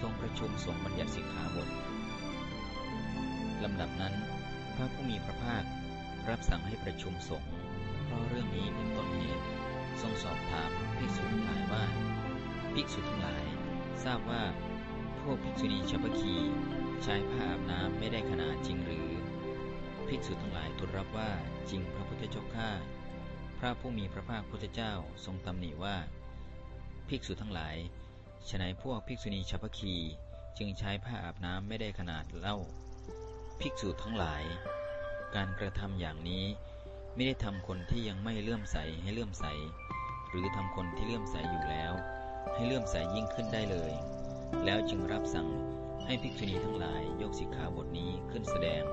ทรงประชุมสงฆ์บัญญัติสิกขาบทลำดับนั้น พระผู้มีพระภาครับสั่งให้ประชุมสงฆ์เพราะเรื่องนี้เป็นต้นเหตุทรงสอบถามภิกษุทั้งหลายว่า ภิกษุทั้งหลาย ทราบว่า พวกภิกษุณีชาวพคีใช้ผ้าอาบน้ำไม่ได้ขนาดจริงหรือ ภิกษุทั้งหลายทูลรับว่าจริงพระพุทธเจ้าข้าพระผู้มีพระภาคพุทธเจ้าทรงตำหนิว่า ภิกษุทั้งหลาย ฉนัยพวกภิกษุณีชาวพคีจึงใช้ผ้าอาบน้ำไม่ได้ขนาดเล่า ภิกษุทั้งหลาย การกระทำอย่างนี้ไม่ได้ทำคนที่ยังไม่เลื่อมใสให้เลื่อมใส หรือทำคนที่เลื่อมใสอยู่แล้ว ให้เลื่อมใสยิ่งขึ้นได้เลย แล้วจึงรับสั่งให้ภิกษุณีทั้งหลายยกสิกขาบทนี้ขึ้นแสดง